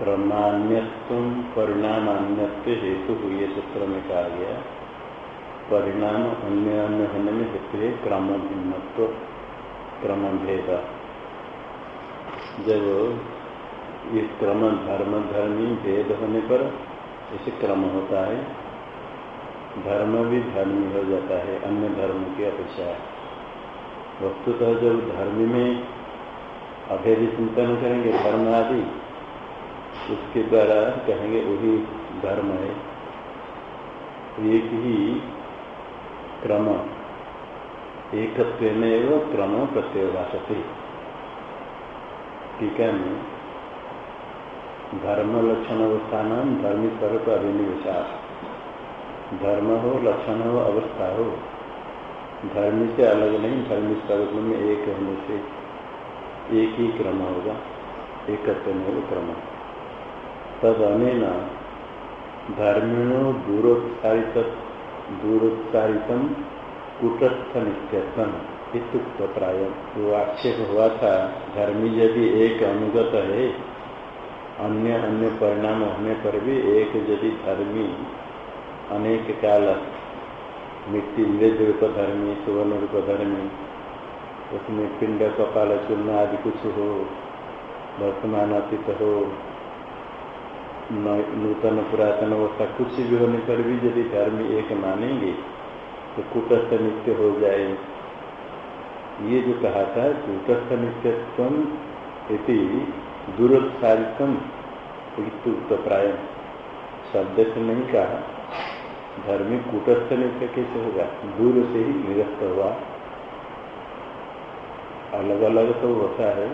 क्रमान्यत्व परिणामान्यत्व हेतु हुए सूत्र में कहा गया, परिणाम अन्य अन्य होने में हेतु है क्रम भिन्नत्व क्रम भेद जब ये क्रम धर्म धर्मी भेद होने पर इसे क्रम होता है, धर्म भी धर्मी हो जाता है, अन्य धर्म की अपेक्षा। वस्तुतः जब धर्म में अभेद चिंतन करेंगे, धर्म आदि उसके द्वारा कहेंगे वही धर्म है। एक ही क्रम एक क्रम प्रत्यय भाषते टीका में धर्म लक्षण अवस्था अवस्थान धर्मी स्वरूप अभिनिवेशा धर्म हो, लक्षण हो, अवस्था हो। धर्म से अलग नहीं, धर्म स्वरूप में एक होने से एक ही क्रम होगा एकत्व में क्रम। तद अनेन धर्मिणो दूरोत्सारित दूरोत्सारित कुटस्थ नित्यत्म इतुक्त प्राय। वो आक्षेप हुआ था, धर्मी यदि एक अनुगत है, अन्य अन्य परिणाम होने पर भी एक यदि धर्मी अनेक काल मिट्टी वेद रूप धर्मी, सुवर्ण रूप धर्मी, उसमें पिंड, कपाल चूर्ण आदि कुछ हो, वर्तमान अतीत हो नूतन पुरातन अवस्था। कुछ भी होने पर भी यदि धर्म एक मानेंगे तो कुटस्थ नित्य हो जाए ये जो कहा था, कुटस्थ नित्यत्व इति दूरोत्सारितम युक्त प्राय शब्द से नहीं कहा। धर्म कूटस्थ नित्य कैसे होगा? दूर से ही निरस्त हुआ। अलग अलग तो होता है।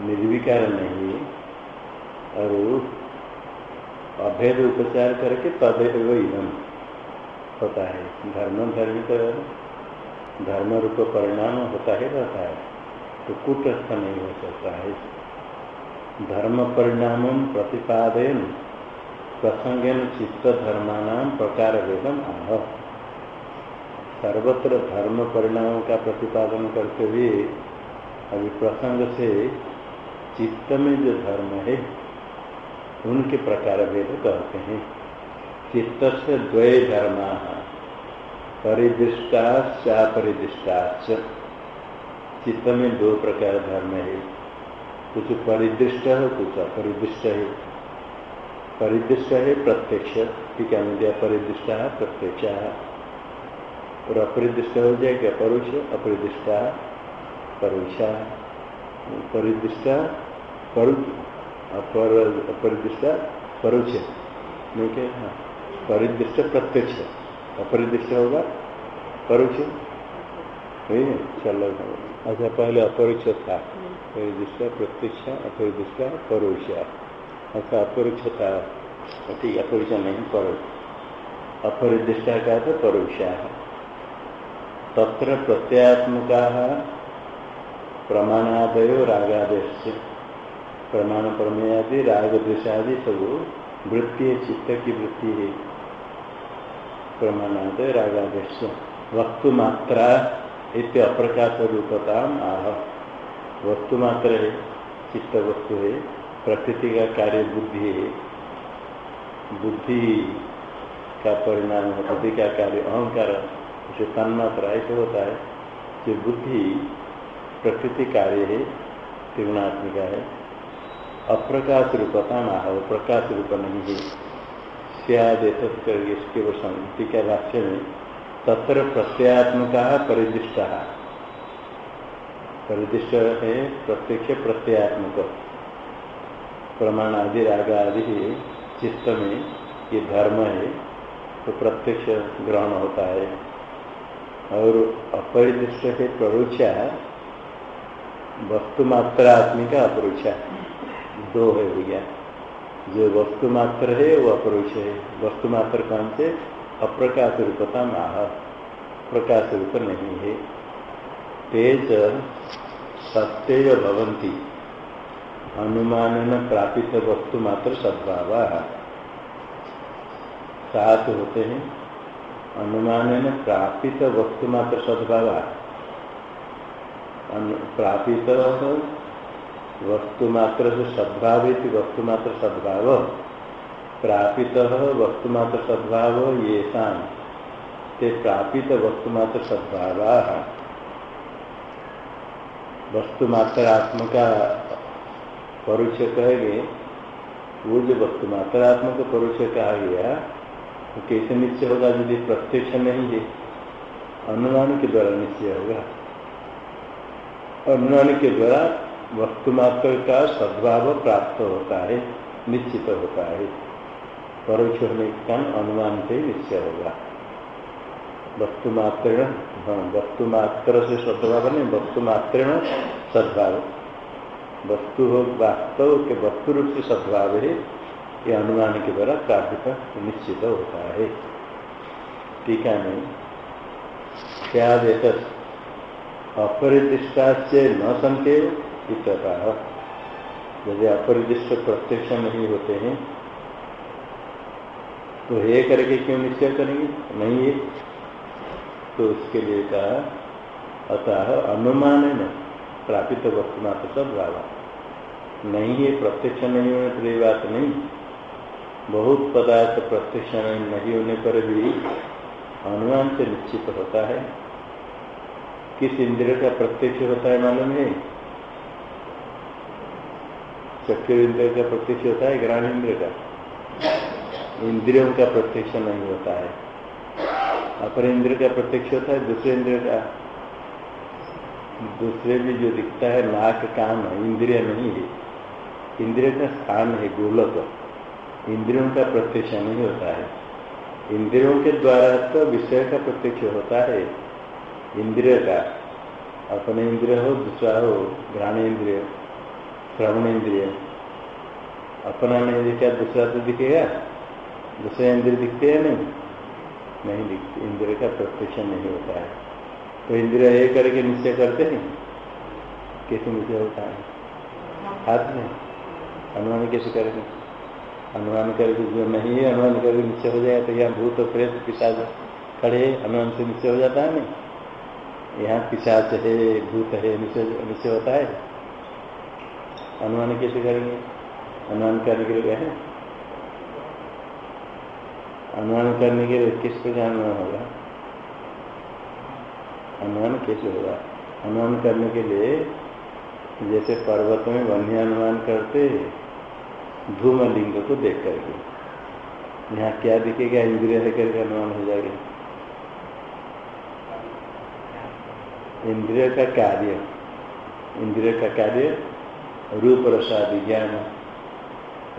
निर्विकार नहीं और अभेद उपचार करके तदेव इधम होता है। धर्म धर्म तो धर्म रूप परिणाम होता ही रहता है तो कुटस्थ नहीं हो सकता है। धर्म परिणाम प्रतिपादन प्रसंगन चित्त धर्मान प्रकार वेदम आह। सर्वत्र धर्म परिणामों का प्रतिपादन करते हुए अभी प्रसंग से चित्त में जो धर्म है उनके प्रकार भेद कहते हैं। चित्त से द्वय धर्म परिदृष्टाच चित्त में दो प्रकार धर्म है। कुछ परिदृष्ट है, कुछ अपरिदृष्ट है। परिदृष्ट है, प्रत्यक्ष, ठीक है दिया परिदृष्टा प्रत्यक्ष और अपरिदृष्ट हो जाएगा परोक्ष अपरिदृष्टा परोक्षा परिदृष्टा अपर अपरिदृष्ट, परोक्ष। नहीं क्या? हाँ। प्रत्यक्ष। अपरिदृष्ट होगा, परोक्ष। वही है? चलो। अच्छा पहले अपरोक्ष था। परिदृष्ट, प्रत्यक्ष, अपरिदृष्ट, परोक्ष। अच्छा अपरोक्ष था। ठीक अपरोक्ष नहीं, परोक्ष। अपरिदृष्टा का तो परोक्ष तत्र प्रत्यात्मका प्रमाणादयो रागादेश प्रमाण प्रमेयादि राग द्वेषादि सब वृत्ति, चित्त की वृत्ति है। प्रमाणाद रागादेश। वस्तु मात्रा इत अप्रकाश रूपता आह। वस्तु मात्र है, चित्त वस्तु है, प्रकृति का कार्य बुद्धि है। बुद्धि का परिणाम है, बुद्धि का कार्य अहंकार, उसे तन्मात्रा ऐसे होता है। कि बुद्धि प्रकृति कार्य है, त्रिगुणात्मिका है अप्रकाश रूपता ना हो प्रकाश रूप नहीं है सियाद इसके टीका भाष्य में, तत्र प्रत्यात्मका परिदिष्ट। परिदिष्ट है प्रत्यक्ष प्रत्यात्मक प्रमाण आदि राग आदि चित्त में ये धर्म है तो प्रत्यक्ष ग्रहण होता है। और अपरिदृष्ट है प्ररोक्षा वस्तु मात्र दो है भैया। जो वस्तु मात्र है, वो अपरोक्ष है। वस्तु मात्र कौन से? अप्रकाश रूपता माह। प्रकाश रूप नहीं है। तेज सत्य भवंती अनुमान प्रापित वस्तु मात्र सद्भाव। सात होते हैं। अनुमान प्रापित वस्तु मात्र सद्भाव। प्रापित वस्तु मात्र से सद्भाव। वस्तु मात्र सद्भाव प्रापित वस्तु मात्र सद्भाव ये शाम ते प्रापित वस्तु मात्र सद्भाव। वस्तु मात्र आत्म का परुष कहेंगे वो जो वस्तु मात्र आत्मा का परुष कहा गया वो तो कैसे निश्चय होगा यदि प्रत्यक्ष नहीं है, अनुमान के द्वारा निश्चय होगा। अनुमान के द्वारा वस्तु मात्र का सद्भाव प्राप्त होता है, निश्चित होता है। परोक्ष होने के कारण अनुमान से निश्चय होगा। वस्तु मात्र हाँ वस्तु मात्र से सद्भाव नहीं वस्तु मात्र सद्भाव। वस्तु हो, वास्तव के वस्तु रूप से सद्भाव है, ये अनुमान के द्वारा प्राप्त निश्चित होता है। टीका में क्या देख अपरिदिष्टा से न संकेव इतः यदि अपरिदिष्ट प्रत्यक्ष नहीं होते हैं तो हे करके क्यों निश्चय करेंगे? नहीं है। तो उसके लिए कहा, अतः अनुमान न, प्रापित वस्तु मात्र सब भावा नहीं है, प्रत्यक्ष नहीं होने पर बात नहीं। बहुत पदार्थ प्रत्यक्ष नहीं होने पर भी अनुमान से निश्चित होता है। किस इंद्रिय का प्रत्यक्ष होता है मालूम है? चक्र इंद्र का प्रत्यक्ष होता है ग्राण इंद्र का। इंद्रियों का प्रत्यक्ष नहीं होता है। अपर इंद्र का प्रत्यक्ष होता है, दूसरे इंद्र का। दूसरे भी जो दिखता है, नाक, कान, इंद्रिय नहीं है। इंद्रिय का स्थान है गोलक। इंद्रियों का प्रत्यक्ष नहीं होता है। इंद्रियों के द्वारा तो विषय का प्रत्यक्ष होता है, इंद्रिय का। अपने इंद्रिय हो, दूसरा हो घ्राण इंद्रिय। श्रवण इंद्रिय अपना नहीं दिखा दूसरा तो दिखेगा? दूसरे इंद्रिय दिखते हैं नहीं? नहीं दिखते। इंद्रिय का प्रत्यक्ष नहीं होता है। तो इंद्रिय ये करके निश्चय करते हैं? कैसे निश्चय होता है? हाथ में। अनुमान कैसे करेंगे? अनुमान करके जो नहीं है अनुमान करके निश्चय हो जाएगा तो यहाँ भूत प्रेत पिशाच खड़े अनुमान से निश्चय हो जाता है नहीं? यहाँ पिशाच है, भूत है, निश्चय निश्चय होता है। अनुमान कैसे करेंगे। अनुमान करने के लिए क्या है? अनुमान करने के लिए किस प्रकार अनुमान होगा? अनुमान कैसे होगा? अनुमान करने के लिए जैसे पर्वत में वन्य अनुमान करते धूम लिंग को देख करके। यहाँ क्या दिखेगा? इंद्रिय है करके अनुमान हो जाएगा। इंद्रिय का कार्य। इंद्रिय का कार्य रूप रसादि ज्ञान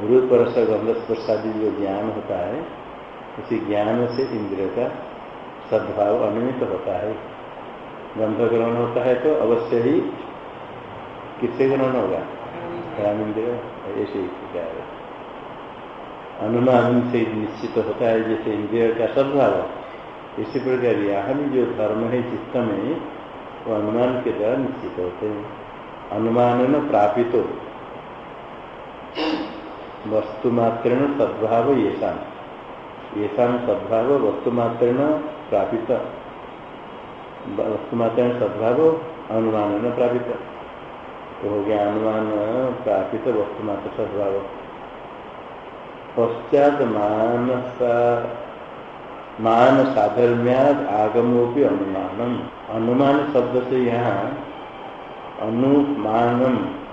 रूप रस गंध प्रसादी जो ज्ञान होता है, उसी ज्ञान से इंद्रिय का सद्भाव अनुमित होता है। गंध ग्रहण होता है तो अवश्य ही किससे ग्रहण होगा? ज्ञान इंद्रिय ऐसे ही क्या है। अनुमान से निश्चित होता है, जैसे इंद्रिय का सद्भाव। इसी प्रकार यहाँ जो धर्म है, चित्त में, वो अनुमान के द्वारा निश्चित होते हैं। अनुमान प्रापित। वस्तुमात्रेण सद्भाव येषा येषा सद्भाव वस्तुमात्रेण प्रापित। वस्तुमात्रेण सद्भाव अनुमान प्रापित। तो हो गया अनुमान प्रापित वस्तुमात्र सद्भाव। पश्चात मानसा मान साधर्म्याद आगमोपी अनुमानम। अनुमान शब्द से यहाँ अनुमानम।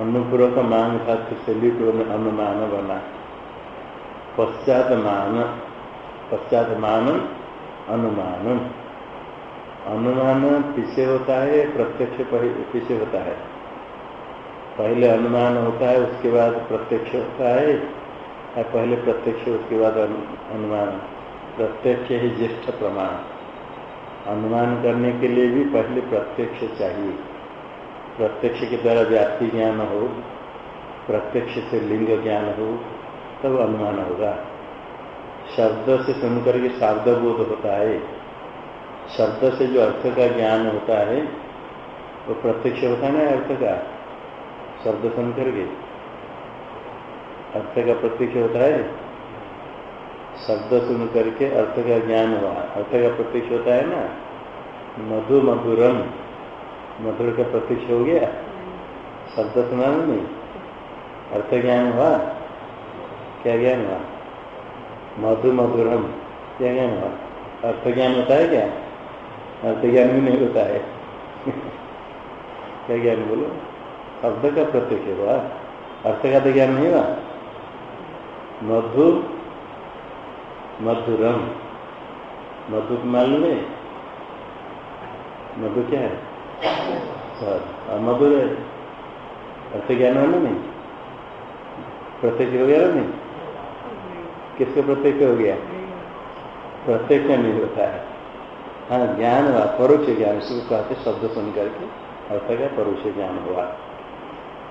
अनुपूर्वक मान था से में अनुमान बना पश्चात मान पश्चात मान अनुमान अनुमान पीछे होता है, प्रत्यक्ष पीछे होता है। पहले अनुमान होता है, उसके बाद प्रत्यक्ष होता है, या पहले प्रत्यक्ष, उसके बाद अनुमान। प्रत्यक्ष ही ज्येष्ठ प्रमाण। अनुमान करने के लिए भी पहले प्रत्यक्ष चाहिए। प्रत्यक्ष के द्वारा व्याप्ति ज्ञान हो, प्रत्यक्ष से लिंग ज्ञान हो, तब अनुमान होगा। शब्द से सुनकर के शब्द बोध होता है। शब्द से जो अर्थ का ज्ञान होता है, वो प्रत्यक्ष होता है ना अर्थ का? शब्द सुन करके अर्थ का प्रत्यक्ष होता है। शब्द सुन करके अर्थ का ज्ञान हुआ। अर्थ का प्रत्यक्ष होता है ना? मधु मधुरम मधुर का प्रत्यक्ष हो गया। शब्द सुना नहीं। अर्थ ज्ञान हुआ? क्या ज्ञान हुआ? मधु मधुरम क्या ज्ञान हुआ? अर्थ ज्ञान होता है क्या? अर्थ ज्ञान भी नहीं होता है। क्या ज्ञान बोलो? शब्द का प्रत्यक्ष हुआ। अर्थ का तो ज्ञान नहीं हुआ। मधु मधुरम। मधु मालूम है मधु क्या है? सर मधुर अर्थ ज्ञान वाला नहीं? प्रत्यक्ष हो गया नहीं? किसके प्रत्यक्ष हो गया? प्रत्यक्ष नहीं होता है। हाँ ज्ञान हुआ, परोक्ष ज्ञान इसको कहते शब्द सुन करके। अर्थ का परोक्ष ज्ञान हुआ?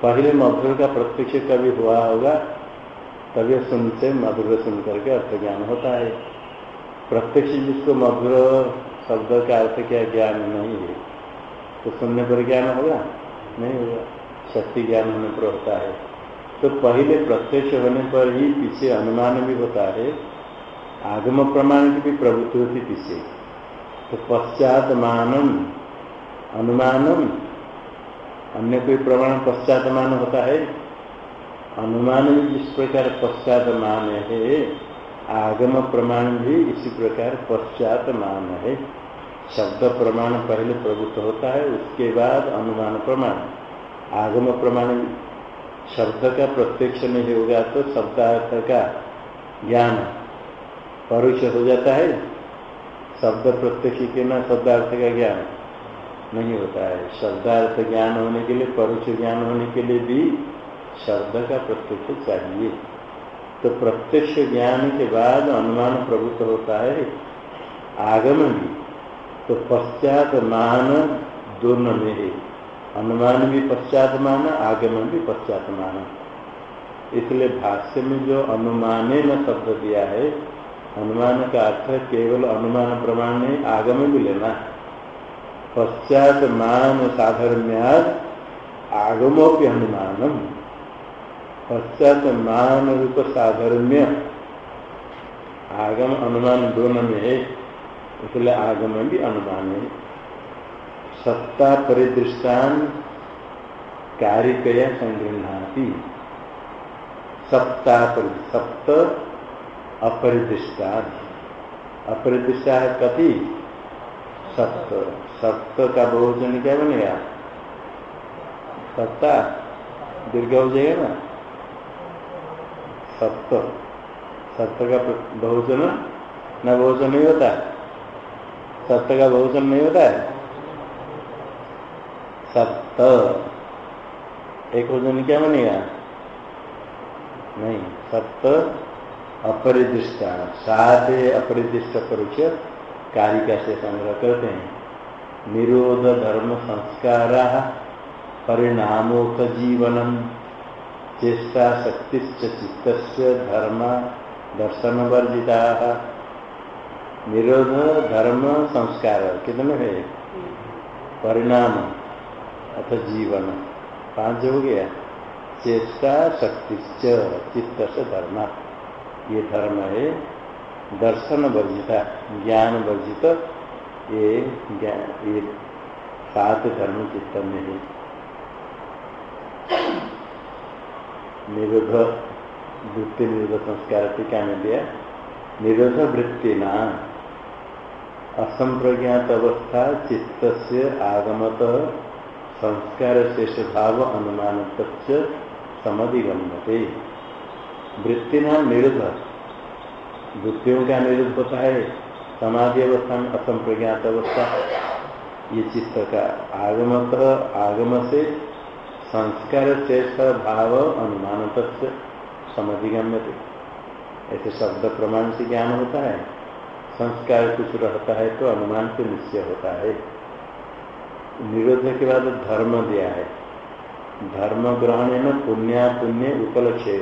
पहले मधुर का प्रत्यक्ष कभी हुआ होगा? तभी सुनते मधुर सुन करके अर्थ ज्ञान होता है। प्रत्यक्ष जिसको मधुर शब्द का अर्थ क्या ज्ञान नहीं है तो सुनने पर ज्ञान होगा? नहीं होगा। शक्ति ज्ञान होने पर होता है। तो पहले प्रत्यक्ष होने पर ही पीछे अनुमान भी होता है, आगम प्रमाण की भी प्रवृत्ति होती पीछे। तो पश्चात मानम अनुमानम, अन्य कोई प्रमाण पश्चात मान होता है? अनुमान भी जिस प्रकार पश्चात मान है, आगम प्रमाण भी इसी प्रकार पश्चात मान है। शब्द प्रमाण पहले प्रभुत्व होता है, उसके बाद अनुमान प्रमाण। आगम प्रमाण शब्द का प्रत्यक्ष नहीं होगा तो शब्दार्थ का ज्ञान परोक्ष हो जाता है। शब्द प्रत्यक्ष के ना शब्दार्थ का ज्ञान नहीं होता है। शब्दार्थ ज्ञान होने के लिए, परोक्ष ज्ञान होने के लिए भी शब्द का प्रत्यक्ष चाहिए। तो प्रत्यक्ष ज्ञान के बाद अनुमान प्रभुत्व होता है आगम भी तो पश्चात मान दोनों में है। अनुमान भी पश्चात मान आगम भी पश्चात मान। इसलिए भाष्य में जो अनुमाने न शब्द दिया है, अनुमान का अर्थ केवल अनुमान प्रमाण नहीं आगम भी लेना। पश्चात मान साधर्म्याद आगमोपि अनुमानम पश्चात मान रूप साधर्म्य आगम अनुमान दोनों में है, इसलिए आगम भी अनुमान है। सत्ता परिदृष्टान कारिकया संगृहती सप्ता सप्त अपरिदृष्टा अपरिदृष्टा है कति? सप्त। सप्त का बहुजन क्या बनेगा? सत्ता। दीर्घ हो जाएगा ना? सप्त सत्य का बहुजन न बहुजन नहीं होता। सत्य का बहुजन नहीं होता। है सप्त एक भोजन क्या बनेगा? नहीं सप्त अपरिदृष्टा। सात अपरिदृष्ट परोक्ष कारिका से संग्रह करते हैं। निरोध धर्म संस्कार परिणामोक जीवनम चेष्टा शक्ति चित्त धर्म दर्शन वर्जिता निरोध, धर्म, संस्कार, कितने है? परिणाम, अथ जीवन। पाँच हो गया। चेष्टा शक्ति चित्त से धर्म। ये धर्म है दर्शन वर्जिता ज्ञान वर्जित ये ज्ञान ये सात धर्म चित्त में है। निरोध वृत्ति निरोध संस्कार टीका में दिया? निरोध वृत्ति न। असंप्रज्ञात अवस्था चित्त से आगमत संस्कार शेष भाव अनुमान समधिगम्यते। वृत्ति नाम निरुद्ध वृत्तियों का निरुद्ध होता है। समाधि अवस्था में असंप्रज्ञात अवस्था। ये चित्त का आगमत आगम से संस्कार शेष भाव अनुमान तत्व समधिगम्य थे ऐसे शब्द प्रमाण से ज्ञान होता है। संस्कार कुछ रहता है तो अनुमान से निश्चय होता है। निरोध के बाद धर्म दिया है। धर्म ग्रहण न पुण्या पुण्य उपलक्ष्य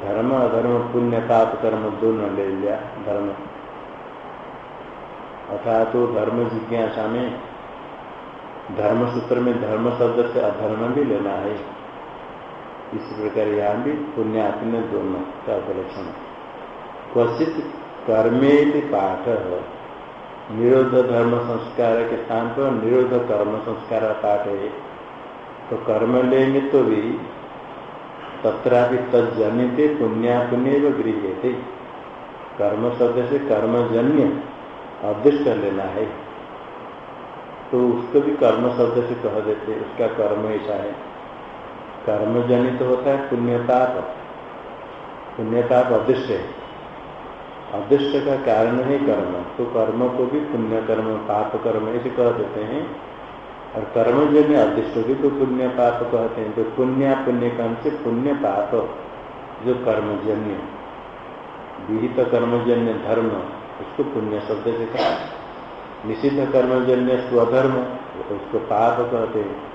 धर्म अधर्म पुण्य पाप कर्म दोनों ले लिया धर्म। अर्थात तो धर्म जिज्ञासा में धर्म सूत्र में धर्म शब्द से अधर्म भी लेना है। इस प्रकार यहाँ भी पुण्यात्म दोनों का उपलक्षण क्वचित कर्मे पाठ निरोध धर्म संस्कार के स्थान पर निरोध कर्म संस्कार पाठ है। तो कर्म लेंगे तो भी तथापि तजनित पुण्या पुण्य गृह थे कर्म शब्द से कर्मजन्य अदृष्ट लेना है। तो उसको भी कर्म शब्द से कह देते, उसका कर्म ऐसा है। कर्मजनित तो होता है, पुण्यताप। पुण्यताप अदृश्य है। अदृश्य का कारण है कर्म। तो कर्म को भी पुण्य कर्म पाप कर्म ऐसे कह देते हैं। और कर्मजन्य अदृष्ट भी तो पुण्य पाप कहते हैं। तो पुण्य पुण्य कर्म से पुण्य पाप जो कर्मजन्य, विहित कर्मजन्य धर्म, उसको पुण्य शब्द से कहा। निषिद्ध कर्मजन्य स्वधर्म, उसको पाप कहते हैं।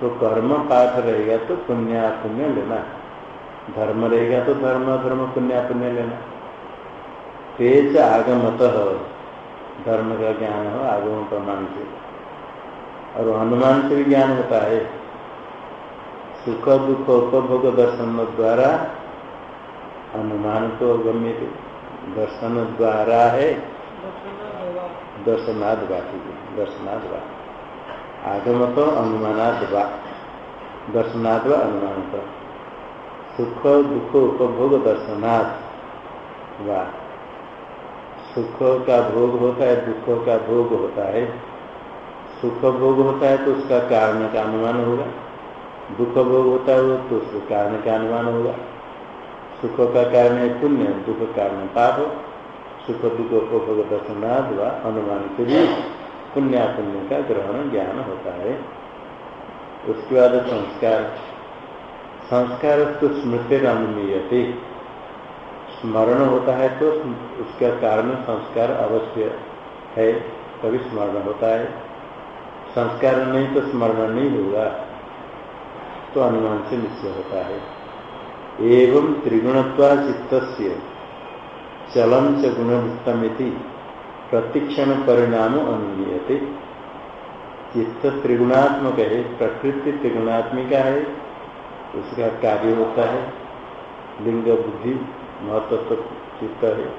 तो कर्म पाठ रहेगा तो पुण्य पुण्य लेना। धर्म रहेगा तो धर्म धर्म पुण्य पुण्य लेना। तेज आगमत, धर्म का ज्ञान हो आगम प्रमाण से और हनुमान से भी ज्ञान होता है। सुख दुख, उपभोग दर्शन द्वारा अनुमान को गम्य दर्शन द्वारा है। दर्शनाद बाकी दर्शनाद आगम तो अनुमानाद बा दर्शनाद व तो सुख, दुख, उपभोग दर्शनाथ वा। सुख का भोग होता है, दुख का भोग होता है। सुख भोग होता है तो उसका कारण का अनुमान होगा। दुख भोग होता है तो उसके कारण का अनुमान होगा। सुख का कारण है पुण्य, दुख कारण पाप सुख दुख भोग दर्शनाद व अनुमान से भी पुण्य पुण्य का ग्रहण ज्ञान होता है। उसके बाद संस्कार संस्कार तो स्मृति अनुमीयते स्मरण होता है तो उसका कारण संस्कार अवश्य है कभी स्मरण होता है। संस्कार नहीं तो स्मरण नहीं होगा तो अनुमान से निश्चय होता है। एवं त्रिगुणत्वा चित्त चलम च गुणवृत्तमिति प्रतिक्षण परिणाम अनुमीयते। चित्त त्रिगुणात्मक है, प्रकृति त्रिगुणात्मिका है, उसका कार्य होता है। लिंग बुद्धि महत्व चित्त है,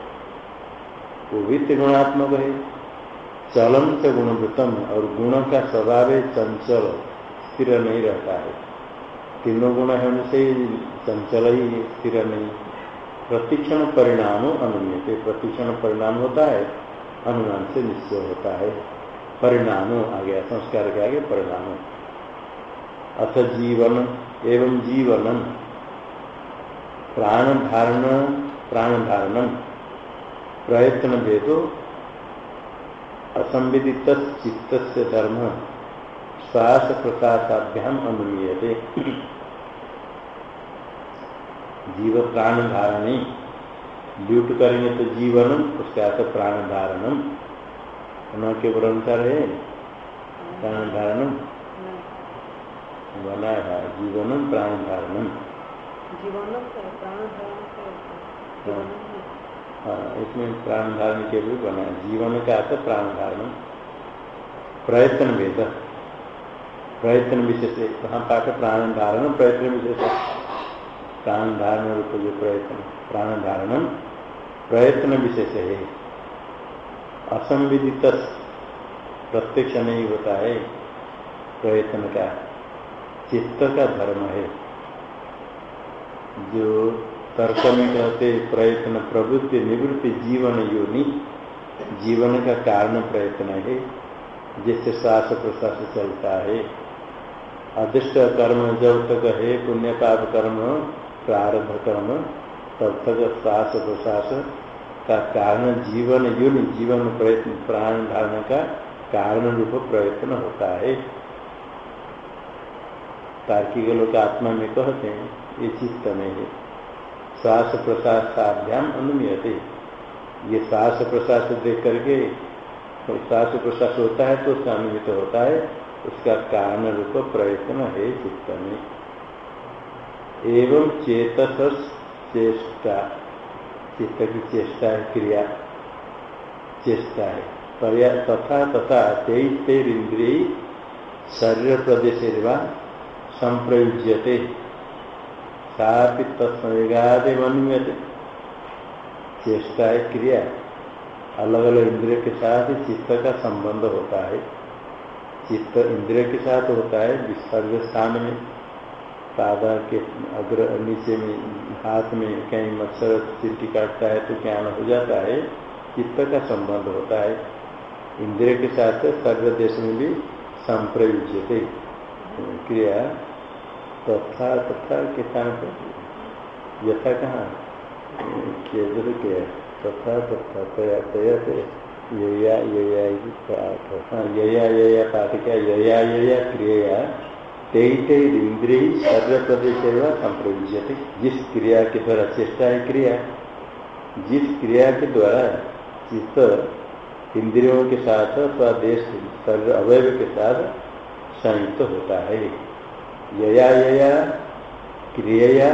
वो भी त्रिगुणात्मक है। चलन से गुणवृतम और गुण का स्वभाव है, चंचल, स्थिर नहीं रहता है। तीनों गुण है, उनसे चंचल ही, स्थिर नहीं। प्रतिक्षण परिणाम अनुमित प्रतिक्षण परिणाम होता है, अनुमान से निश्चय होता है। परिणाम आ गया संस्कार के आगे परिणाम। अथ जीवन एवं जीवन प्राण धारण प्राण धारण प्रयत्न भेदो, असंविदित चित्त धर्म। श्वास प्रकाशाभ्याम अनुमीयते। जीव प्राण धारणी ल्यूट करेंगे तो जीवनम उसके अर्थ प्राण धारणम न के अनुसार है प्राण धारणम बना है जीवनम प्राण धारणम जीवनम प्राण धारण हाँ इसमें प्राण धारण के भी बना जीवन का अर्थ प्राण धारण प्रयत्न वेद। प्रयत्न विशेष कहाँ पाठ प्राण धारण प्रयत्न विशेष प्राण धारण रूप जो प्रयत्न प्राण धारण प्रयत्न विशेष। है असंविदित प्रत्यक्ष नहीं होता है प्रयत्न का चित्त का धर्म है। जो तर्क में कहते प्रयत्न, प्रवृत्ति, निवृत्ति, जीवन योनि, जीवन का कारण प्रयत्न है, जिससे श्वास प्रश्वास चलता है। अदृष्ट कर्म, जब तक है, पुण्य पाप कर्म प्रारब्ध कर्म तब तक श्वास प्रश्वास का कारण जीवन, युन जीवन प्रयत्न, प्राण धारण का कारण रूप प्रयत्न होता है। तार्किक लोग आत्मा में कहते हैं, ये चित्त में है। श्वास प्रश्वास साध्याम अनुमीयते। ये श्वास प्रश्वास देख करके श्वास प्रश्वास होता है तो उसका अनुमित होता है, उसका कारण रूप प्रयत्न है चित्त में। एवं चेत चेष्टा चित्त की चेष्टा है क्रिया चेष्टा है। तथा तथा तेईस तेर इंद्रिय शरीर प्रदेश संप्रयुज्यते सापि चेष्टा है क्रिया। अलग अलग इंद्रिय के साथ चित्त का संबंध होता है। चित्त इंद्रिय के साथ होता है, विसर्ग स्थान में। पादा के अग्र, नीचे में, हाथ में कहीं मच्छर चिट्ठी काटता है तो ज्ञान हो जाता है? चित्त का संबंध होता है। इंद्रिय के साथ सर्व देश में भी संप्रयुज्य क्रिया तथा तथा के स्थान यथा कहाँ? तथा तथा तया तया यया यया हाँ यया यया पाठ क्या? यया यया क्रिया। तेई तेई इंद्रिय सर्व प्रदेश संप्रयुज्य जिस क्रिया के द्वारा चेष्टा है क्रिया, जिस क्रिया के द्वारा चित्त इंद्रियों के साथ स्वदेश देश सर्व अवयव के साथ संयुक्त होता है। यया यया क्रिया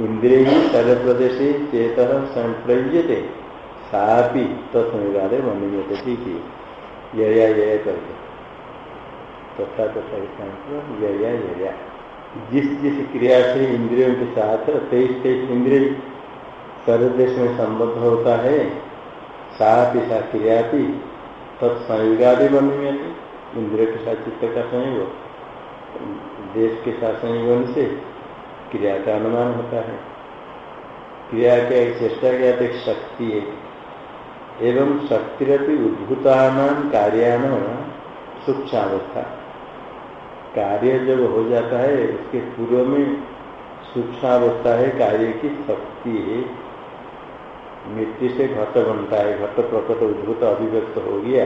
इंद्रिय सर्व प्रदेश चेत संप्रयुजते सापी तत्संगादे मनुते ठीक है यया यया करके तथा तथा यया यया जिस जिस क्रिया से इंद्रियों के साथ तेईस तेईस इंद्रिय सर्वदेश में संबद्ध होता है, साथ सा क्रिया भी तत्संयुगादि बनी इंद्रिय के साथ चित्त का संयोग, देश के साथ संयोग से क्रिया का अनुमान होता है। क्रिया के चेष्टा किया तो शक्ति है। एवं शक्तिरपि उद्भूतान कार्यान सूक्ष्मावस्था। कार्य जब हो जाता है, उसके पूर्व में सूक्ष्मावस्था है, कार्य की शक्ति है। मिट्टी से घट बनता है, घट प्रकट उद्भूत अभिव्यक्त हो गया।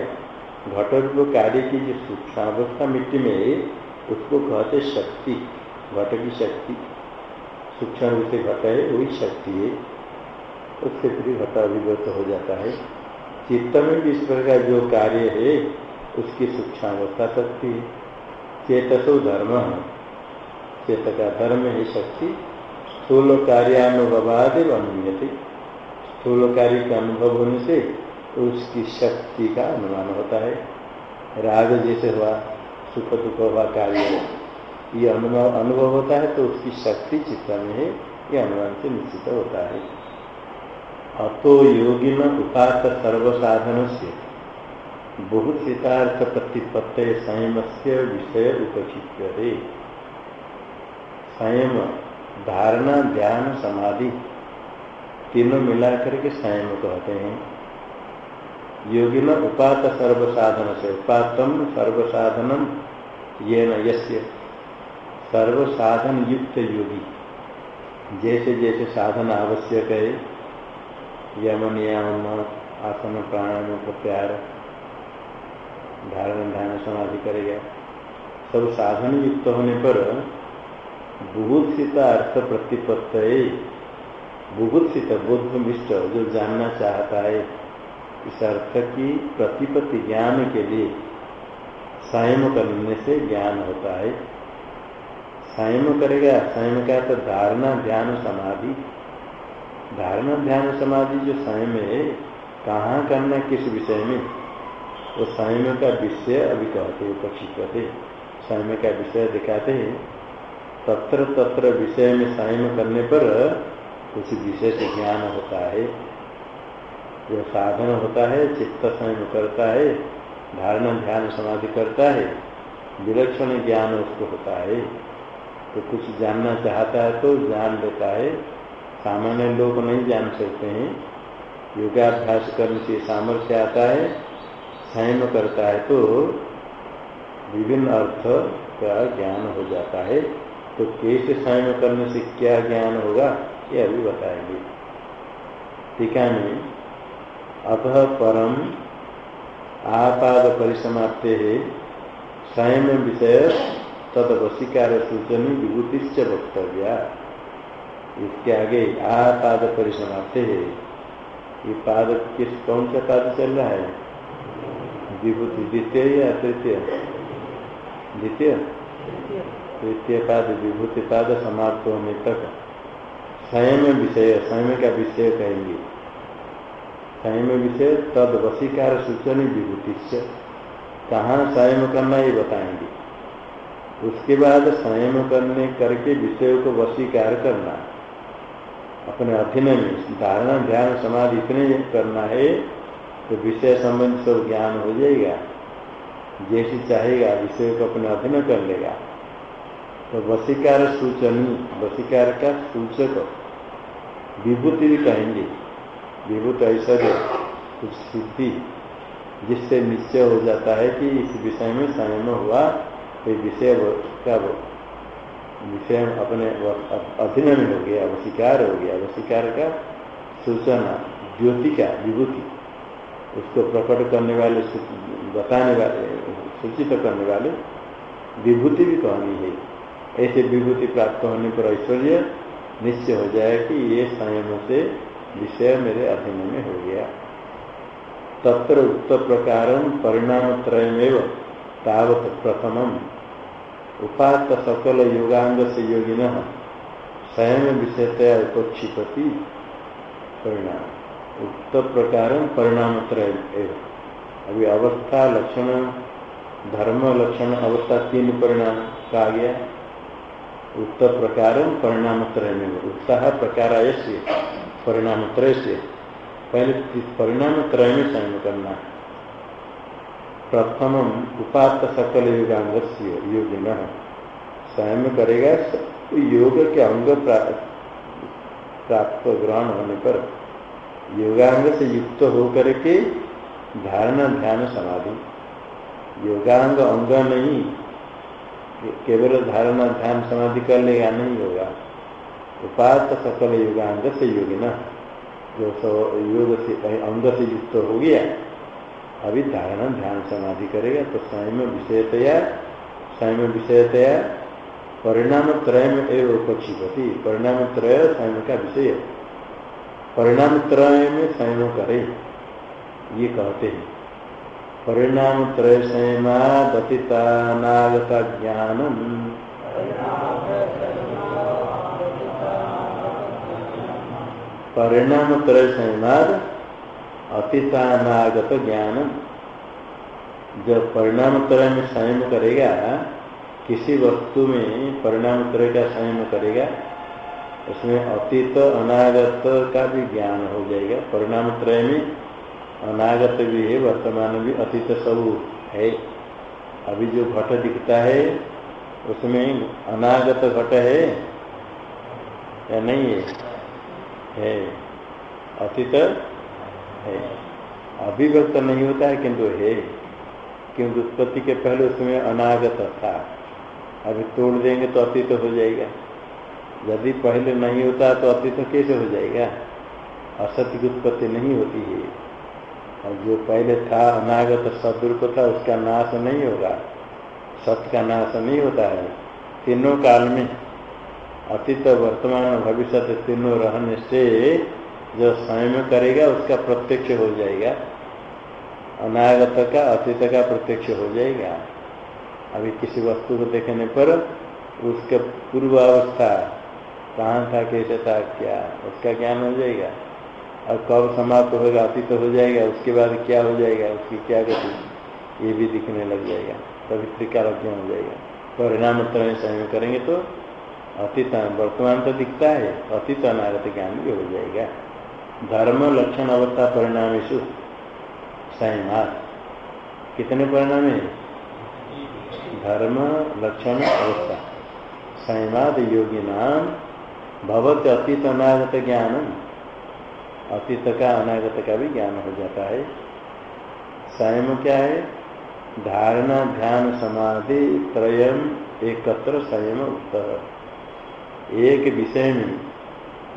घट रूप कार्य की जो सूक्ष्मावस्था मिट्टी में है, उसको कहते शक्ति, घट की शक्ति। सूक्ष्म रूप से घट है, वही शक्ति है। उससे फिर घट अभिव्यक्त हो जाता है। चित्त में भी इस प्रकार जो कार्य है, उसकी सूक्ष्मावस्था शक्ति है। चेतसो धर्म। चेत का धर्म ही शक्ति। स्थूल कार्यानुभवादि अनुमति स्थूल कार्य का अनुभव होने से उसकी शक्ति का अनुमान होता है। राग जैसे हुआ सुख दुख हुआ कार्य, ये अनुभव अनुभव होता है तो उसकी शक्ति चित्त में है, ये अनुमान से निश्चित होता है। अतो योगी योगिन उपात सर्वसाधन से बहुत हितार्थ प्रतिपत्त संयम से विषय उपक्षिप्य संयम, धारणा ध्यान समाधि, तीनों मिलाकर के संयम कहते हैं। योगी न उपात सर्वसाधन से, उपातम सर्वसाधनम ये न यस्य सर्वसाधन युक्त योगी। जैसे जैसे साधन आवश्यक है यमन याम आसन प्राणायाम प्रत्यार धारण ध्यान समाधि करेगा सब साधन युक्त होने पर बुभुत्सित अर्थ प्रतिपत्त बुभुत्सित बुद्धमिष्ट जो जानना चाहता है। इस अर्थ की प्रतिपत्ति ज्ञान के लिए संयम करने से ज्ञान होता है। संयम करेगा संयम का तो धारणा ध्यान समाधि। धारणा ध्यान समाधि जो संयम है, कहाँ करना किस विषय में? वो संयम का विषय अभी कहते पक्षी कहते संयम का विषय दिखाते हैं। तत्र तत्र विषय में संयम करने पर कुछ विशेष ज्ञान होता है। जो साधन होता है, चित्त संयम करता है, धारणा ध्यान समाधि करता है, विलक्षण ज्ञान उसको होता है। तो कुछ जानना चाहता है तो जान लेता है। सामान्य लोग नहीं जान सकते हैं। योगाभ्यास करने से सामर्थ्य आता है। संयम करता है तो विभिन्न अर्थ का ज्ञान हो जाता है। तो कैसे संयम करने से क्या ज्ञान होगा, ये अभी बताएँगे। टीका में अतः परम आपाद परिसमाप्ते है। संयम विषय तद वशीकार सूचन विभूतिश्च वक्तव्या। इसके आगे आपाद परिसमाप्ते है। ये पाद किस कौन सा पाद चल रहा है? विभूति, द्वितीय या तृतीय? द्वितीय। तृतीय पाद, विभूति पाद समाप्त होने तक संयम विषय, संयम का विषय कहेंगे। संयम विषय, तद वशीकार सूचन विभूति से कहाँ संयम करना ये बताएँगे। उसके बाद संयम करने करके विषय को वशीकार करना। अपने अधीन में धारणा, ध्यान, समाधि इतने करना है तो विषय संबंध सब ज्ञान हो जाएगा। जैसी चाहेगा, विषय को अपने अधीन कर लेगा। तो वसीकार सूचनी वसीकार का सूचक विभूति भी कहेंगे। विभूत ऐश्वर्य कुछ सिद्धि जिससे निश्चय हो जाता है कि इस विषय में संयम हुआ तो विषय का विषय अपने अधीन में हो गया, वशिकार हो गया। वशिकार का सूचना, ज्योति का विभूति। उसको प्रकट करने वाले, बताने वाले, सूचित करने वाले विभूति भी कहनी है। ऐसे विभूति प्राप्त होने पर ऐश्वर्य निश्चय हो जाए कि ये संयम से विषय मेरे अधीन में हो गया। तत्र उक्त प्रकार परिणाम त्रयमेव तावत प्रथम उपात सकल योगांग से योगिन स्वयं विषयतया उपक्षिपति परिणाम उक्त प्रकार परिणाम अभी अवस्था लक्षण, धर्म लक्षण, अवस्था तीन परिणाम कहा गया। उत्तर प्रकार परिणाम उत्साह प्रकार परिणाम त्रय से। पहले परिणाम त्रय में संयम करना प्रथम उपात सकल योगांग से योगी न संयम करेगा योग के अंग प्राप्त ग्रहण होने पर योगांग से युक्त होकर के धारणा, ध्यान, समाधि। योगांग अंग नहीं केवल धारणा, ध्यान, समाधि कर लेगा नहीं होगा। उपात सकल योगांग से योगी न जो योग से, अंग से युक्त हो गया, अभी धारणा, ध्यान, समाधि करेगा तो स्वयं विषयतया स्वयं विषयतया परिणाम त्रय में एवं उपक्षिपति। परिणाम त्रय स्वयं का विषय परिणाम त्रय में स्वयं करे, ये कहते हैं। परिणाम त्रय संयमादतिता नागता ज्ञानम। परिणाम त्रय संयमाद अतितानागत ज्ञान जब परिणाम त्रय में संयम करेगा, किसी वस्तु में परिणाम त्रय का संयम करेगा उसमें अतीत, अनागत का भी ज्ञान हो जाएगा। परिणाम त्रय में अनागत भी है, वर्तमान भी अतीत सब है। अभी जो घट दिखता है, उसमें अनागत घट है या नहीं है? है। अतीत है। अभिव्यक्त नहीं होता है, किंतु है। क्योंकि उत्पत्ति के पहले उसमें अनागत था। अभी तोड़ देंगे तो अतीत हो जाएगा। यदि पहले नहीं होता तो अतीत कैसे हो जाएगा? असत्य की उत्पत्ति नहीं होती है। और जो पहले था अनागत सदरूप था, उसका नाश नहीं होगा। सत्य का नाश नहीं होता है। तीनों काल में अतीत वर्तमान भविष्य तीनों रहने से जो स्वयं करेगा, उसका प्रत्यक्ष हो जाएगा। अनागत का, अतीत का प्रत्यक्ष हो जाएगा। अभी किसी वस्तु को देखने पर उसका पूर्व अवस्था कहाँ था कैसे था क्या उसका ज्ञान हो जाएगा? और कब समाप्त होगा अतीत हो जाएगा, उसके बाद क्या हो जाएगा, उसकी क्या गति? ये भी दिखने लग जाएगा, तभी त्रिकाल ज्ञान हो जाएगा। परिणाम तरह संयम करेंगे तो अतीत वर्तमान तो दिखता है अतीत अनागत ज्ञान भी हो जाएगा। धर्म लक्षण अवस्था परिणाम संयमात। कितने परिणाम है? धर्म लक्षण अवस्था। संयमाद योगी नाम भगवत अतीत अनागत ज्ञान अतीत का अनागत का भी ज्ञान हो जाता है। संयम क्या है? धारणा, ध्यान, समाधि, त्रयम, एकत्र, संयम, उत्तर। एक विषय में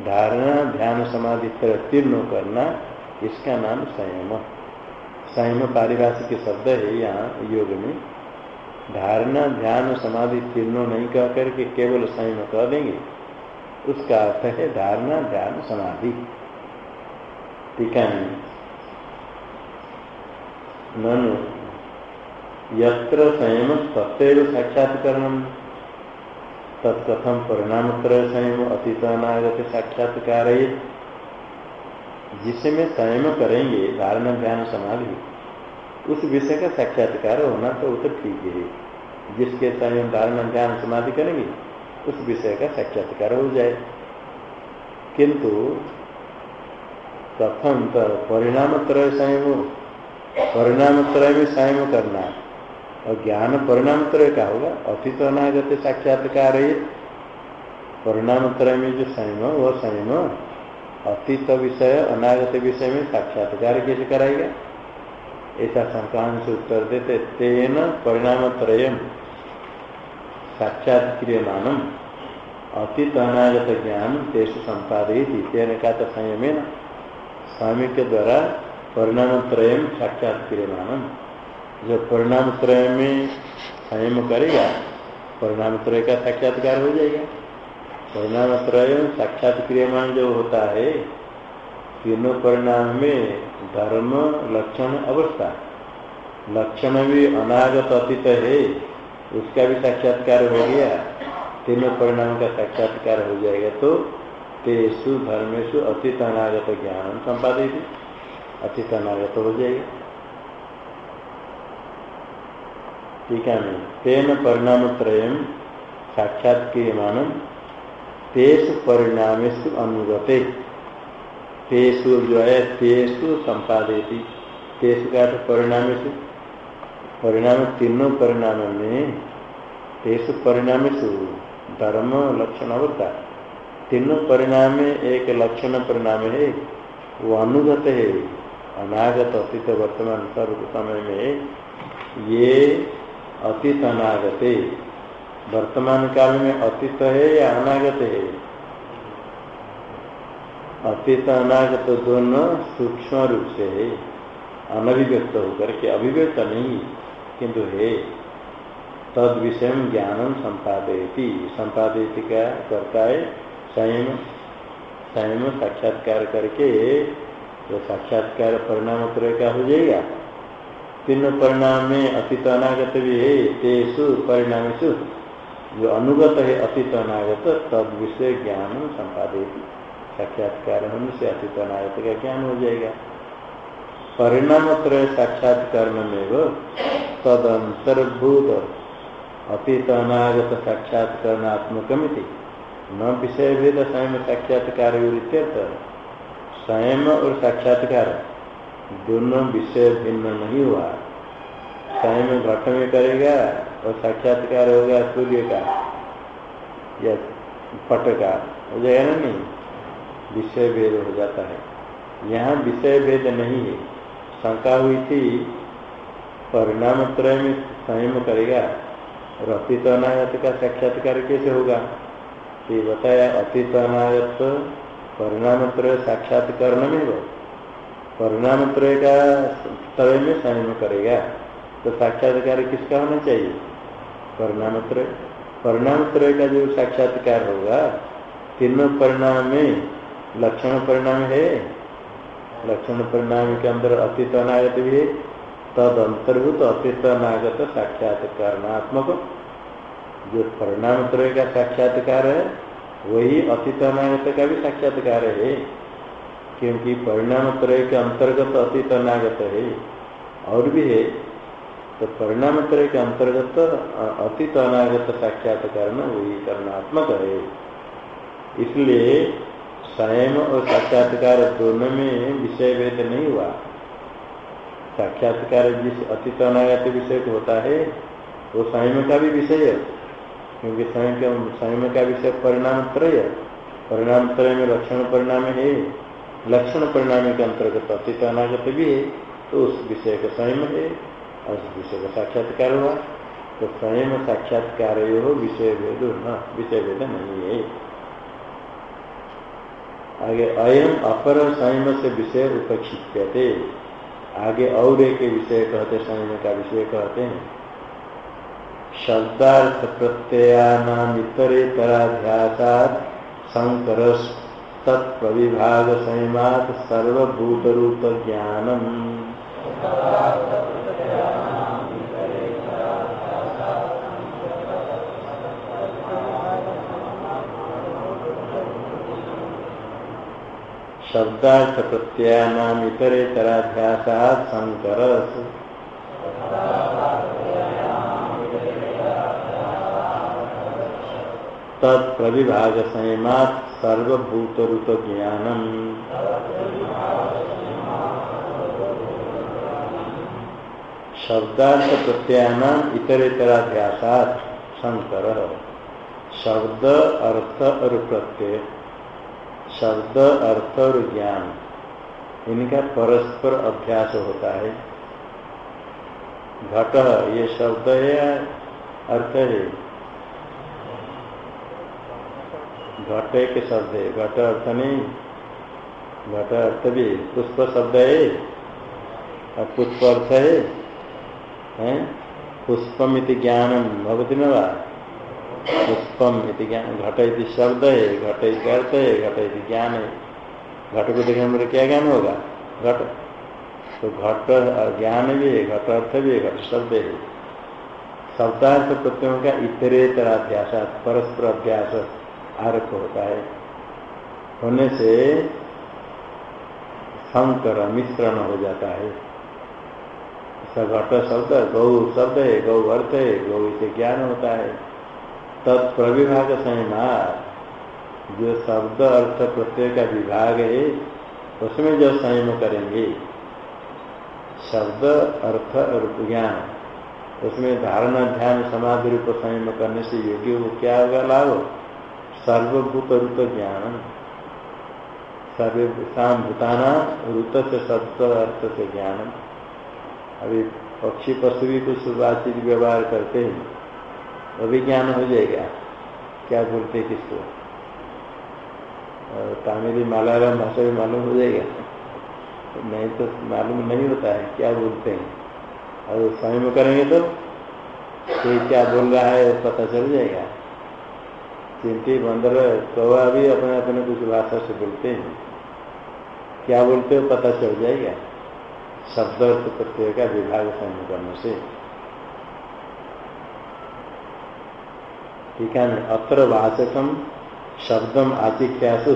धारणा, ध्यान, समाधि, त्रय तीर्ण करना, इसका नाम संयम। संयम पारिभाषिक शब्द है यहाँ योग में। धारणा, ध्यान, समाधि तीर्णों नहीं कह करके केवल संयम कह देंगे। उसका अर्थ है धारणा ध्यान समाधि। टीका ननु, यत्र संयम सत्य साक्षात्करण। तत्कथम परिणाम त्रय संयम अतीत अनागत साक्षात्कार जिसमें संयम करेंगे, धारणा ध्यान समाधि, उस विषय का साक्षात्कार होना तो वो तो ठीक है। जिसके संयम, धारणा ध्यान समाधि करेंगे उस विषय का साक्षात्कार हो जाए। किंतु प्रथम तो परिणाम त्रय संयम परिणाम त्रय में संयम करना, और ज्ञान परिणाम त्रय का होगा, अतीत अनागत साक्षात्कार परिणाम त्रय में जो संयम वो संयम अतीत विषय, अनागत विषय में साक्षात्कार कैसे कराएगा? ऐसा संक्रांत से उत्तर देते, तेन परिणाम त्रय साक्षात क्रियमानम अतीत अनागत ज्ञान तेज संपादित तेन का तो संयम है ना स्वामी के द्वारा परिणाम त्रय साक्षात क्रियमानम जो परिणाम त्रय में संयम करेगा परिणाम त्रय का साक्षात्कार हो जाएगा। परिणाम त्रय साक्षात क्रियमान जो होता है, तीनों परिणाम में धर्म, लक्षण, अवस्था। लक्षण भी अनागत अतीत है, उसका भी साक्षात्कार हो गया। तीनों परिणाम का साक्षात्कार हो जाएगा तो तेसु धर्मेशु अतीत अनागत ज्ञान संपादित अतीत अनागत हो जाएगा। टीका में तेन परिणाम त्रय साक्षात क्रियमान तेसु परिणामेशु अनुगते। तेसु जो है, तेसु संपादयती। तेसु का परिणामेशु परिणाम तीनों परिणाम में तेसु परिणामेशु धर्म लक्षण होता तीनों परिणाम एक लक्षण परिणाम है, वो अनुगत है, अनागत अतीत वर्तमान सर्व समय में ये अतीत अनागत है। वर्तमान काल में अतीत है या अनागत है? अतीत अनागत दोनों सूक्ष्म रूप से है। अनभिव्यक्त होकर के अभिव्यक्त नहीं, किंतु है। तद विषय ज्ञान संपादयती संपादयती क्या? करता है संयम संयम साक्षात्कार करके जो साक्षात्कार परिणाम का हो जाएगा? तीन परिणाम में अतीत अनागत भी है, तेसु परिणामेशु जो अनुगत है अतीत अनागत तद विषय ज्ञान संपादित साक्षात्कार होने से अतीत अनागत का ज्ञान हो जाएगा। परिणाम त्रय साक्षात्कार में तद अंतर्भूत अतीत अनागत साक्षात्कारणात्मक न विषय भेद स्वयं साक्षात्कार स्वयं और साक्षात्कार दोनों विषय भिन्न नहीं हुआ। स्वयं घट में करेगा और साक्षात्कार होगा सूर्य का। या पट का। हो जाएगा ना नहीं? विषय भेद हो जाता है। यहाँ विषय भेद नहीं है। शंका हुई थी, परिणाम त्रय में संयम करेगा। अतीत अनायत का साक्षात्कार कैसे होगा। ये बताया अतीत अनागत परिणाम त्रय साक्षात्कार में हो परिणाम त्रय का त्रय में संयम करेगा। तो साक्षात्कार किसका होना चाहिए? परिणाम त्रय परिणाम त्रय का जो साक्षात्कार होगा, तीनों परिणाम में लक्षण परिणाम है। लक्षण परिणाम के अंदर अतीत अनायत भी है। तद अंतर्भूत अतीत अनागत साक्षात्कारणात्मक। जो परिणाम त्रय का साक्षात्कार है, वही अतीत अनागत का भी साक्षात्कार है। क्योंकि परिणाम त्रय के अंतर्गत अतीत अनागत है, और भी है तो परिणाम त्रय के अंतर्गत अतीत अनागत साक्षात्कार वही करणात्मक है। इसलिए स्वयं और साक्षात्कार दोनों में विषय भेद नहीं हुआ। साक्षात्कार जिस अतीत अनागत विषय को होता है, वो संयम का भी विषय है, क्योंकि स्वयं स्वयं का विषय परिणाम त्रय परिणाम त्रय में लक्षण परिणाम है, लक्षण परिणाम के अंतर्गत अतीत अनागत भी है तो उस विषय का संयम है, और उस विषय का साक्षात्कार हुआ। तो स्वयं साक्षात्कार विषय भेद न, विषय भेद नहीं है। आगे, अयम अपर संयम से विषय उपक्षिप्यते आगे और एक विषय कहते समय का विषय कहते हैं। शब्दार्थ प्रत्ययानाम शंकर संकर तत्प्रविभाग संयमात सर्वभूत रूप ज्ञानम शब्दार्थ प्रत्ययानाम इतरेतराध्यासा शंकर तत्प्रविभाग संयमात सर्वभूतरूप ज्ञानम शब्दार्थ प्रत्यान इतर इतराध्यासात शंकर शब्द अर्थ और प्रत्यय। शब्द, अर्थ और ज्ञान। इनका परस्पर अभ्यास होता है। घट, ये शब्द है या अर्थ है? घट के शब्द है। घट अर्थ नहीं। घट अर्थ भी पुष्प शब्द है। और पुष्प अर्थ है। पुष्पम इति ज्ञानम। भवती न पुष्पम इति ज्ञान। घट इति शब्द है घट अर्थ है घट इति ज्ञान। है घट को देखने मेरे क्या ज्ञान होगा? घट। तो घट ज्ञान भी है, घट अर्थ भी है, घट शब्द है। शब्दार्थ प्रत्ययों का इतरेतर अध्यास, परस्पर अभ्यास आरक होता है। होने से संकर मिश्रण हो जाता है। घट शब्द, गौ शब्द है, गौ अर्थ है, गौ इसे ज्ञान होता है। तत्प्रविभाग संयमार जो शब्द, अर्थ, प्रत्यय का विभाग है, उसमें जो संयम करेंगे। शब्द, अर्थ और ज्ञान उसमें धारणा, ध्यान, समाधि रूप संयम करने से योगी हो क्या होगा लाभ? सर्वभूत रूप ज्ञान। सर्वभूतान भूताना ऋत से शब्द, अर्थ से ज्ञान। अभी पक्षी पशु भी कुछ बातचीत, व्यवहार करते हैं। वो भी ज्ञान हो जाएगा। क्या बोलते किसको? तामिली मलयालम भाषा भी मालूम हो जाएगा। नहीं तो मालूम नहीं होता है क्या बोलते हैं। और स्वयं करेंगे तो कोई क्या बोल रहा है पता चल जाएगा। चिंती बंदर कौआ भी अपने अपने कुछ भाषा से बोलते हैं। क्या बोलते हो पता चल जाएगा। शब्द प्रत्यय का विभाग स्वयं करने से। ठीक है अत्र वाचकम शब्दम आतिख्यासु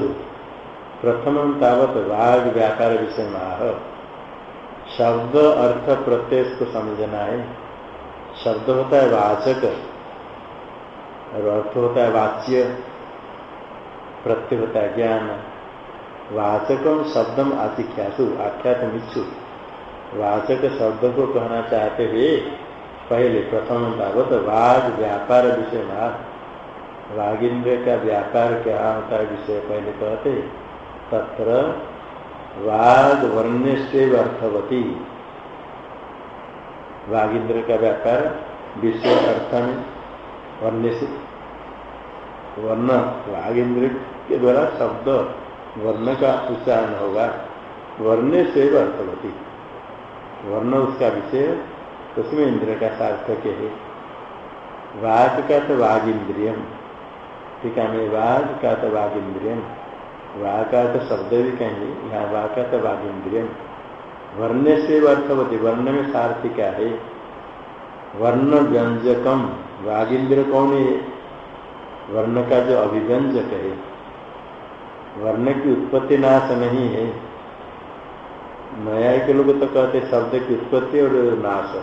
प्रथम तावत वाग व्यापार विषय माह शब्द अर्थ प्रत्यय को समझना है शब्द होता है वाचक। और अर्थ होता है वाच्य। प्रत्यय होता है ज्ञान। वाचकम शब्दम आतिख्यासु आख्यात मिच्छु वाचक शब्द को कहना चाहते हुए पहले प्रथम तावत वाग व्यापार विषय माह वागिंद्र का व्यापार क्या होता है विषय पहले कहते तत्र वाग वर्ण से अर्थवती। वागिंद्र का व्यापार विषय अर्थ में वर्ण से वर्ण वागिंद्र के द्वारा शब्द वर्ण का उच्चारण होगा। वर्ण से अर्थवती। वर्ण उसका विषय उसमें इंद्र का सार्थक है। वाग का तो वाग इंद्रियम टीका में वाघ का तो वाघ इंद्रियम वाह का तो शब्द भी कहेंगे, यहाँ वाघ का तो वाघ इंद्रियम वर्ण से अर्थवती वर्ण में सारथी क्या है? वर्ण व्यंजकम वाघ इंद्र कौन है? वर्ण का जो अभिव्यंजक है। वर्ण की उत्पत्ति नाश नहीं है। न्याय के लोग तो कहते शब्द की उत्पत्ति और नाश।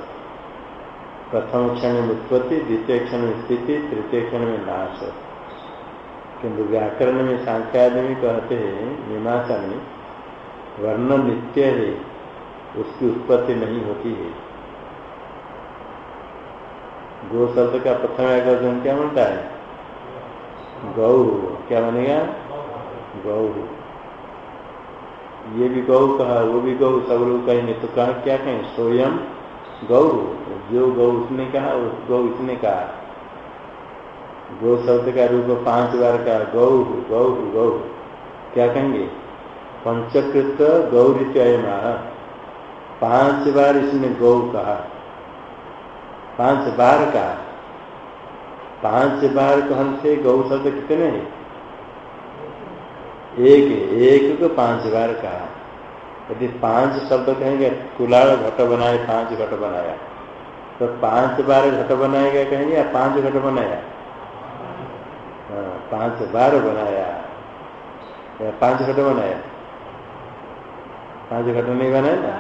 प्रथम क्षण में उत्पत्ति, द्वितीय क्षण में स्थिति, तृतीय क्षण में नाश। किंतु व्याकरण में सांख्याद में कहते हैं मीमांसा में वर्ण नित्य है, उसकी उत्पत्ति नहीं होती है। गो शब्द का प्रथम एकादन क्या बनता है? गौ क्या बनेगा? गौ ये भी गौ कहा, वो भी गौ, सब लोग कहेंगे तो कहा, क्या कहें? स्वयं गौ जो गौ उसने कहा उस गौ इसने कहा। गौ शब्द का रूप पाँच बार का गौ गौ गौ। क्या कहेंगे? पंचकृत गौरित्य पाँच बार इसने गौ कहा। पाँच बार कहा। पाँच बार कहन से गौ शब्द कितने हैं? एक एक को पाँच बार कहा। यदि पाँच शब्द कहेंगे कुलाड़ घट बनाए, पाँच घट बनाया। तो पाँच बार घट बनाएगा कहेंगे या पाँच घट बनाया? पाँच बार बनाया। पाँच घट बनाया पाँच घट नहीं बनाया ना?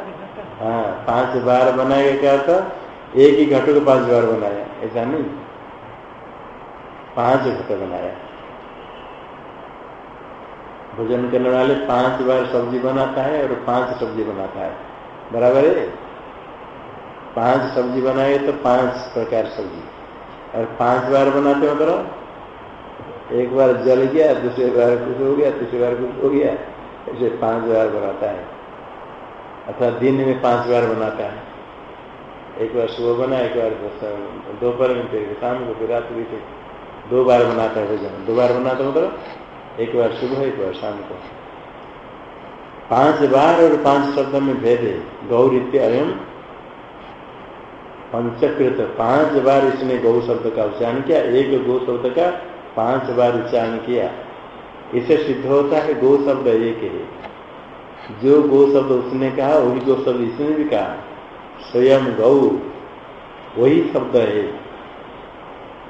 हाँ पाँच बार बनाएगा क्या था? एक ही घट को पाँच बार बनाया। ऐसा नहीं। पाँच घट बनाया। भोजन करने वाले पाँच बार सब्ज़ी बनाता है और पाँच सब्ज़ी बनाता है। बराबर है? पाँच सब्ज़ी बनाए तो पाँच प्रकार सब्ज़ी। और पाँच बार बनाते हो मतलब एक बार जल गया, दूसरे बार कुछ हो गया, तीसरी बार कुछ हो गया, ऐसे पाँच बार बनाता है। अथवा दिन में पाँच बार बनाता है। एक बार सुबह बना, एक बार दोपहर में, फिर शाम को, फिर रात भी दो बार बनाता है भोजन। दो बार बनाता हूँ मतलब एक बार सुबह, एक बार शाम को। पाँच बार और पाँच शब्द में भेद है। गौर इत्यादि पंचकृत। पाँच बार इसने गौ शब्द का उच्चारण किया, एक गौ शब्द का पाँच बार उच्चारण किया इसे सिद्ध होता है गो शब्द एक है जो गो शब्द उसने कहा, वही गो शब्द इसने भी कहा। स्वयं गौ, वही शब्द है।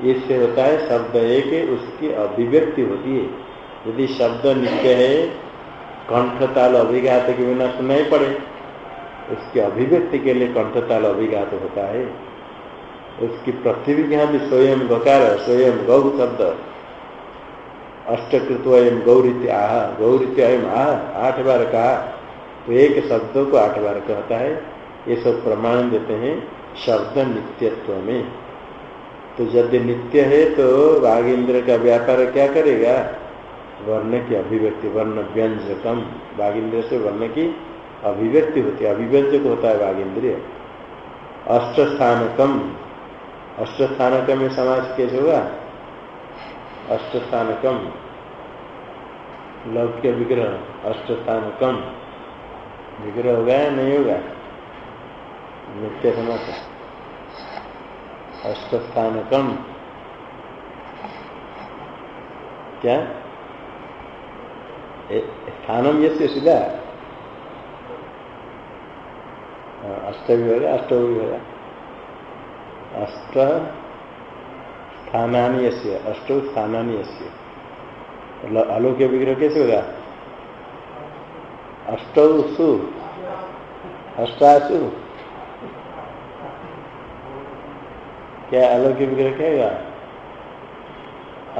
इससे होता है शब्द एक उसकी अभिव्यक्ति होती है। यदि शब्द नित्य है, कंठताल अभिघात के बिना सुनाई पड़े, उसकी अभिव्यक्ति के लिए कंठताल अभिघात होता है। उसकी पृथ्वी भी स्वयं गकार स्वयं गौ शब्द। अष्टकृत एम गौरित्य आह गौरित्य एम आह आठ बार कहा तो एक शब्द को आठ बार कहता है। ये सब प्रमाण देते हैं शब्द नित्यत्व में। तो यदि नित्य है तो बाघ इंद्र का व्यापार क्या करेगा? वर्ण की अभिव्यक्ति, वर्ण व्यंजकम। बाघ इंद्र से वर्ण की अभिव्यक्ति होती है। अभिव्यंजक होता है बाघ इंद्रिय अष्ट स्थानकम अष्ट स्थानकम समाज कैसे होगा? अष्टस्थानकम। लौक्य विग्रह अष्टस्थानकम। विग्रह होगा या नहीं होगा नित्य समास अष्टस्थानकम। क्या? स्थानम ये सीधा? अष्ट होगा अष्ट होगा अष्ट स्थानानी यश्य अष्टो स्थानानी यश्य आलोक्य विग्रह कैसे होगा? अष्टौ सु। अष्टासु। क्या आलोक्य विग्रह क्या होगा?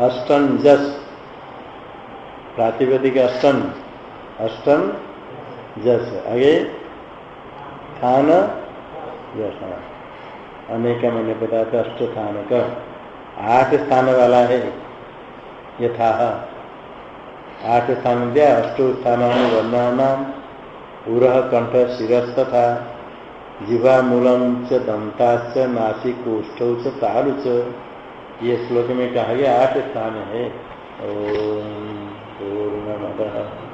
अष्टन जस। प्रातिपदिक अष्टन अष्टन जस। आगे। स्थान जस। अनेक मैंने बताया था अष्ट स्थान का आठ स्थान वाला है। यथा। आठ स्थान दिया अष्टो स्थान वर्णानाम। उरह कंठ, शिरस तथा जिवा मूलम च दंताच नासिक कोष्ठ च, तालु च। ये श्लोक में कहा गया आठ स्थान है। ओम पूर्णमद।